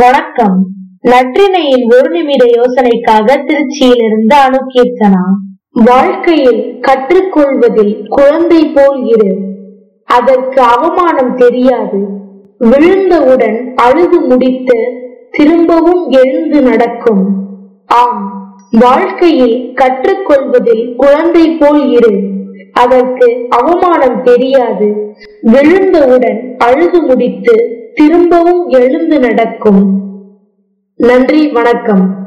வணக்கம். நற்றினையின் ஒரு நிமிட யோசனைக்காக திருச்சியிலிருந்து அணுகீர்த்தனா வாழ்க்கையில் கற்றுக்கொள்வதில் குழந்தை போல் இரு. அதற்கு அவமானம் தெரியாது. விழுந்தவுடன் அழுது முடித்து திரும்பவும் எழுந்து நடக்கும். ஆம் வாழ்க்கையில் கற்றுக்கொள்வதில் குழந்தை போல் இரு. அதற்கு அவமானம் தெரியாது. விழுந்தவுடன் அழுது முடித்து திரும்பவும் எழுந்து நடக்கும். நன்றி வணக்கம்.